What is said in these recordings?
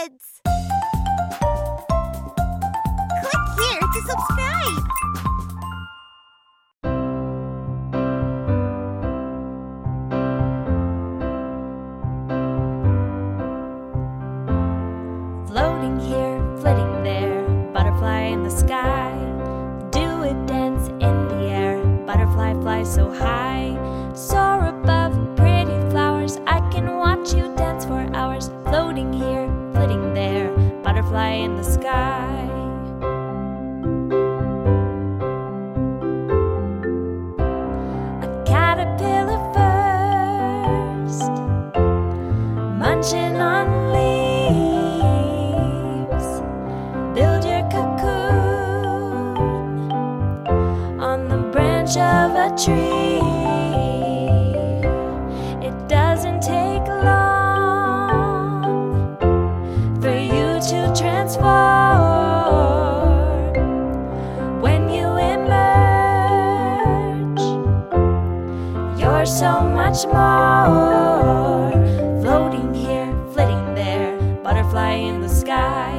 kids! Click here to subscribe! Floating here, flitting there, butterfly in the sky. Do a dance in the air, butterfly fly so high. Soar butterfly in the sky. A caterpillar first munching on leaves. Build your cocoon on the branch of a tree. It doesn't take so much more. Floating here, flitting there, butterfly in the sky.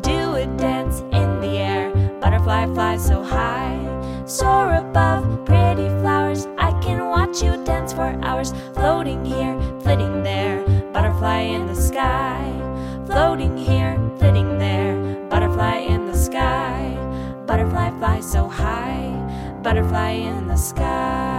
Do a dance in the air, butterfly flies so high. Soar above pretty flowers, I can watch you dance for hours. Butterfly flies so high, butterfly in the sky.